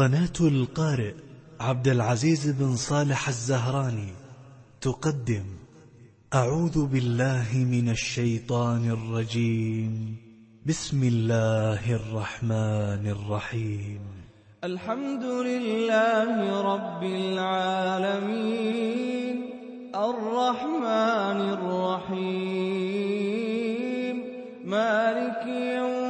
قناة القارئ عبد العزيز بن صالح الزهراني تقدم. أعوذ بالله من الشيطان الرجيم. بسم الله الرحمن الرحيم. الحمد لله رب العالمين. الرحمن الرحيم. مالك يوم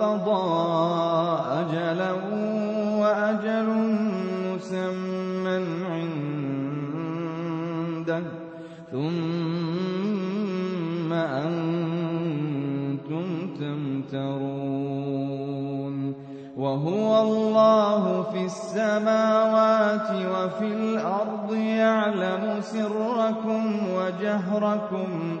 قضى أجلا وأجل مسمى عنده. ثم أنتم تمترون. وهو الله في السماوات وفي الأرض يعلم سركم وجهركم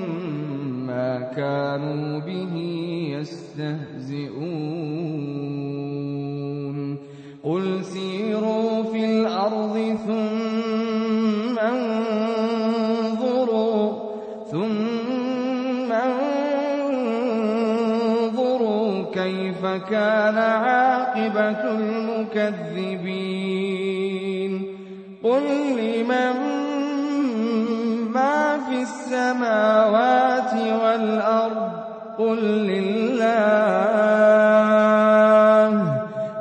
كانوا به يستهزئون. قل سيروا في الأرض ثم انظروا ثم انظروا كيف كان عاقبة المكذبين. قل السماوات والأرض قل لله.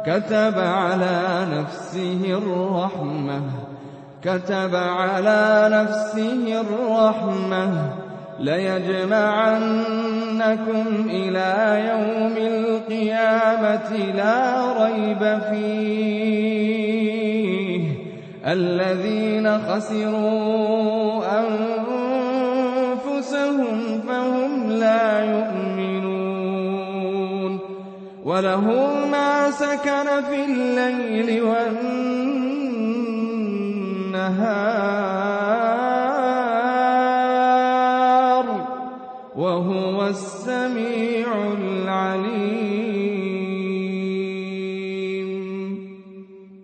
كتب على نفسه الرحمة. كتب على نفسه الرحمة. ليجمعنكم إلى يوم القيامة لا ريب فيه. الذين خسروا أنفسهم فهم لا يؤمنون وله ما سكن في الليل والنهار وهو السميع العليم.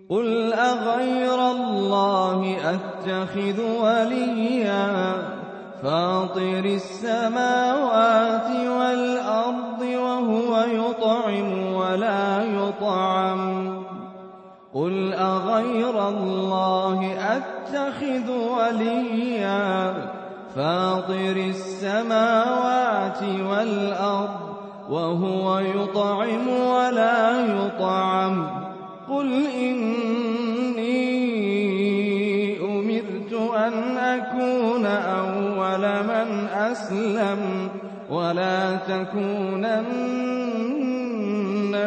قل أغير الله أتخذ وليا فاطر السماوات والأرض وهو يطعم ولا يطعم. قل أغير الله أتخذ وليا؟ فاطر السماوات والأرض وهو يطعم ولا يطعم. قل إني أول من أسلم ولا تكونن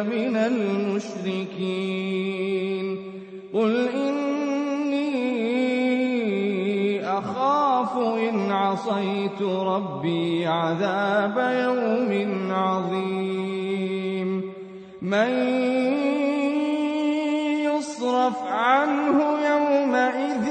من المشركين قل إني أخاف إن عصيت ربي عذاب يوم عظيم من يصرف عنه يومئذ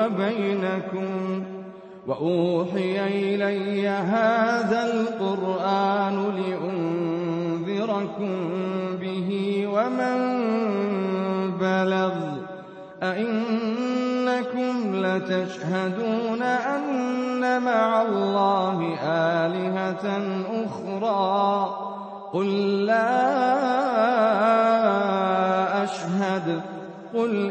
وبينكم وأوحي إلي هذا القرآن لأنذركم به ومن بلغ أئنكم لتشهدون أن مع الله آلهة أخرى قل لا أشهد قل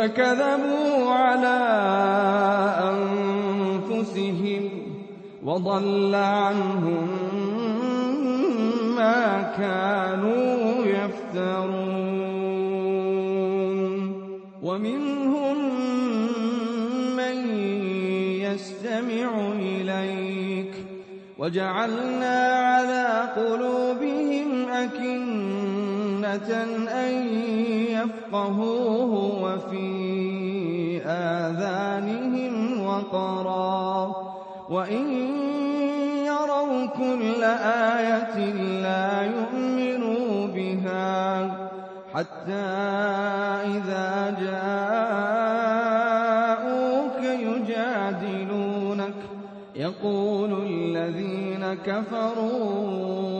كيف كذبوا على أنفسهم وضل عنهم ما كانوا يفترون. ومنهم من يستمع إليك. وجعلنا على قلوبهم أكنة أن يفقهوه وفي آذانهم وقرا. وإن يروا كل آية لا يؤمنوا بها حتى إذا جاءوك يجادلونك. يقول الذين كفروا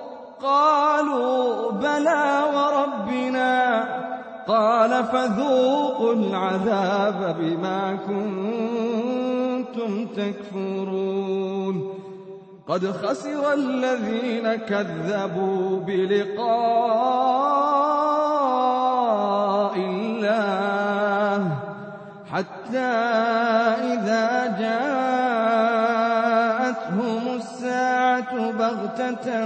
قالوا بلى وربنا قال فذوقوا العذاب بما كنتم تكفرون قد خسر الذين كذبوا بلقاء الله حتى إذا جاءتهم الساعة بغتة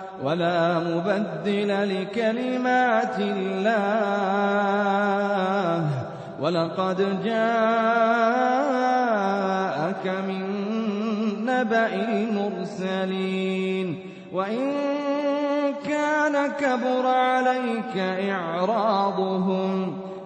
ولا مبدل لكلمات الله. ولقد جاءك من نبأ المرسلين. وإن كان كبر عليك إعراضهم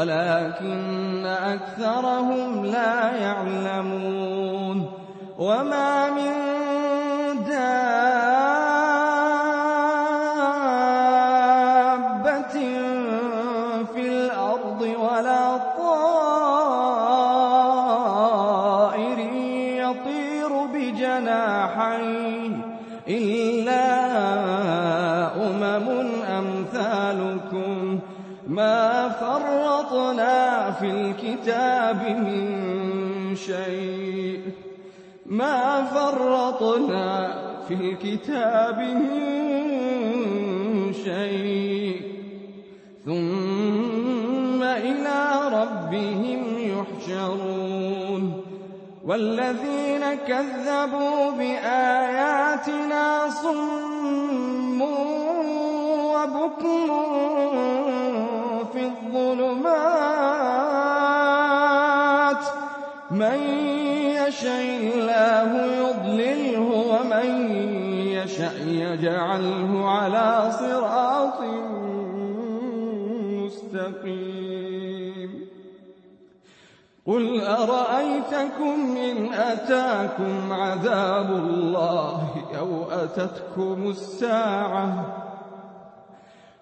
ولكن أكثرهم لا يعلمون. وما من فرطنا في الكتاب من شيء. ما فرطنا في الكتاب من شيء. ثم إلى ربهم يحشرون. والذين كذبوا بآياتنا صم وبكم الظلمات. من يشاء الله يضلله ومن يشاء يجعله على صراط مستقيم. قل أرأيتكم إن أتاكم عذاب الله أو أتتكم الساعة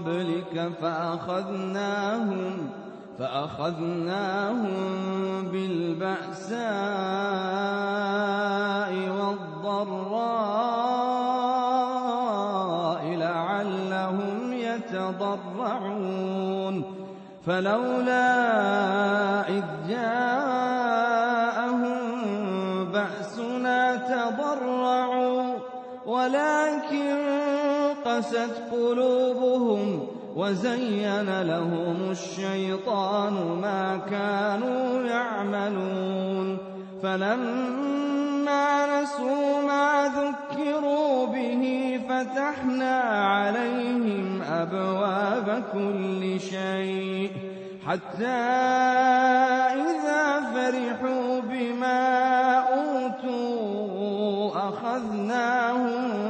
قبلك فأخذناهم فأخذناهم بالبأساء والضراء لعلهم يتضرعون. فلولا إذ جاءهم بأسنا تضرعوا ولكن قست قلوبهم وزين لهم الشيطان ما كانوا يعملون. فلما نسوا ما ذكروا به فتحنا عليهم أبواب كل شيء. حتى إذا فرحوا بما أوتوا أخذناهم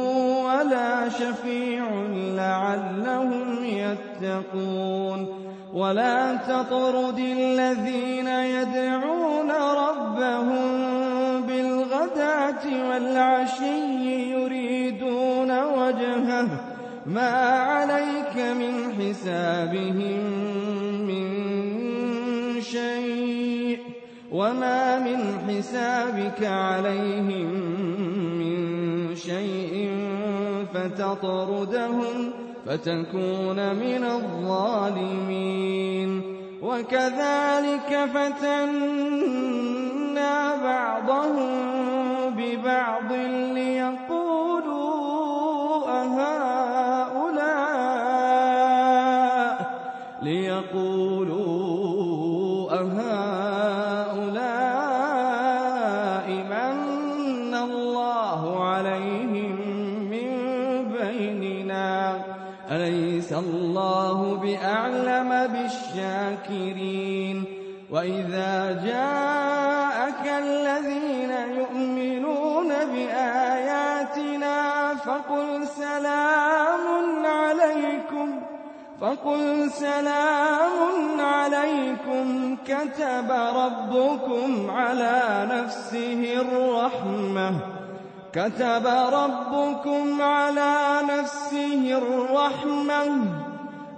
ولا شفيع لعلهم يتقون ولا تطرد الذين يدعون ربهم بالغداة والعشي يريدون وجهه ما عليك من حسابهم من شيء وما من حسابك عليهم من شيء فتطردهم فتكون من الظالمين. وكذلك فتنا بعضهم ببعض ليقولوا بأعلم بالشاكرين. وإذا جاءك الذين يؤمنون بآياتنا فقل سلام عليكم. فقل سلام عليكم. كتب ربكم على نفسه الرحمة. كتب ربكم على نفسه الرحمة.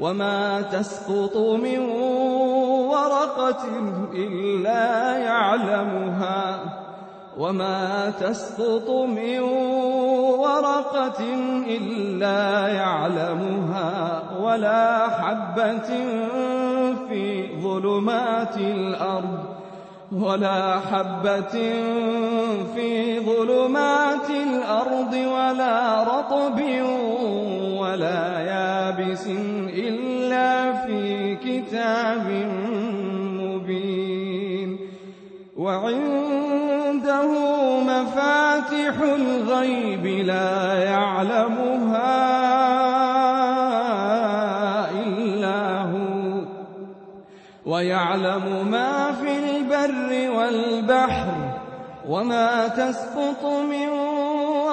وما تسقط من ورقة إلا يعلمها وما تسقط من ورقة إلا يعلمها ولا حبة في ظلمات الأرض ولا حبة في ظلمات الأرض ولا رطب ولا يابس إلا في كتاب مبين. وعنده مفاتح الغيب لا يعلمها إلا هو. ويعلم ما في البر والبحر وما تسقط من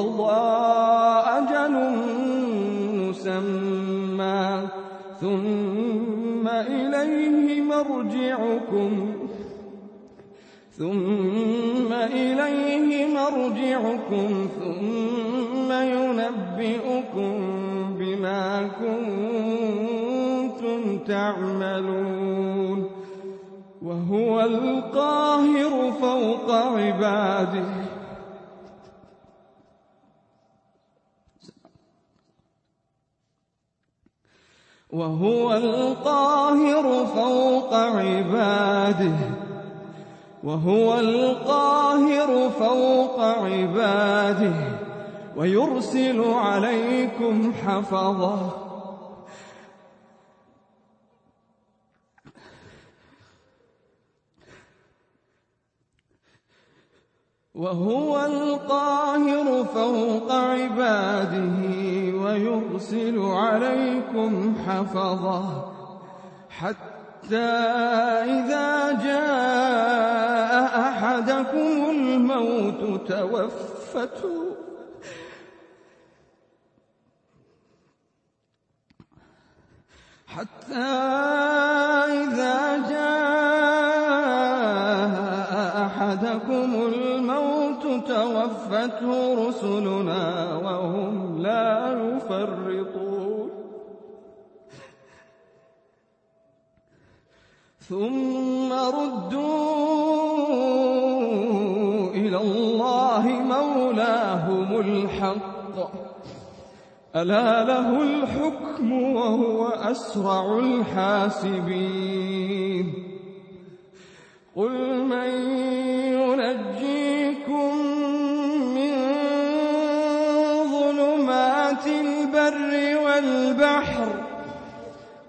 ليقضى أجل مسمى. ثم إليه مرجعكم. ثم إليه مرجعكم. ثم ينبئكم بما كنتم تعملون. وهو القاهر فوق عباده. وهو القاهر فوق عباده. وهو القاهر فوق عباده. ويرسل عليكم حفظه. وهو القاهر فوق عباده ويرسل عليكم حفظه حتى إذا جاء أحدكم الموت توفته. حتى توفته رسلنا وهم لا يفرطون. ثم ردوا إلى الله مولاهم الحق. ألا له الحكم وهو أسرع الحاسبين. قل من ينجيكم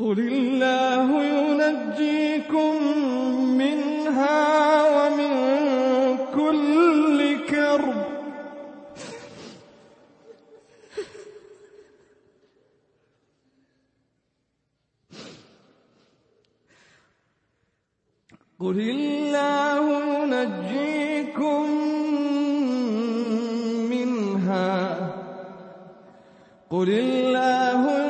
قل الله ينجيكم منها ومن كل كرب قل الله ينجيكم منها قل الله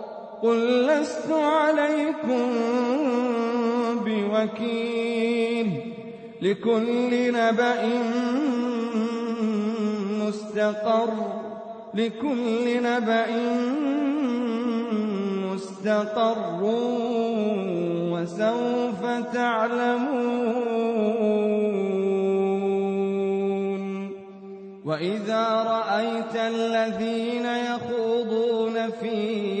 قل لست عليكم بوكيل لكل نبأ مستقر لكل نبأ مستقر وسوف تعلمون. وإذا رأيت الذين يخوضون في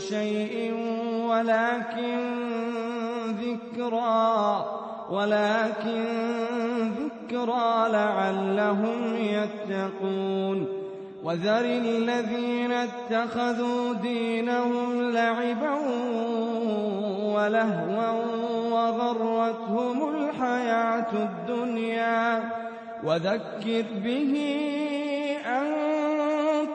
شيء ولكن ذكرى ولكن ذكرى لعلهم يتقون. وذر الذين اتخذوا دينهم لعبا ولهوا وغرتهم الحياة الدنيا. وذكر به أن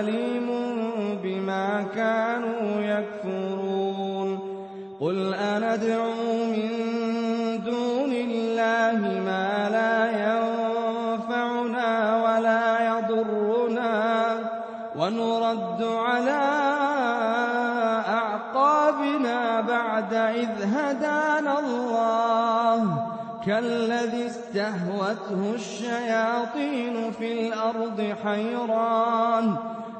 أليم بما كانوا يكفرون. قل أندعو من دون الله ما لا ينفعنا ولا يضرنا ونرد على أعقابنا بعد إذ هدانا الله. كالذي استهوته الشياطين في الأرض حيران.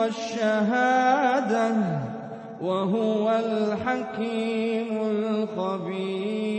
والشهادة وهو الحكيم الخبير.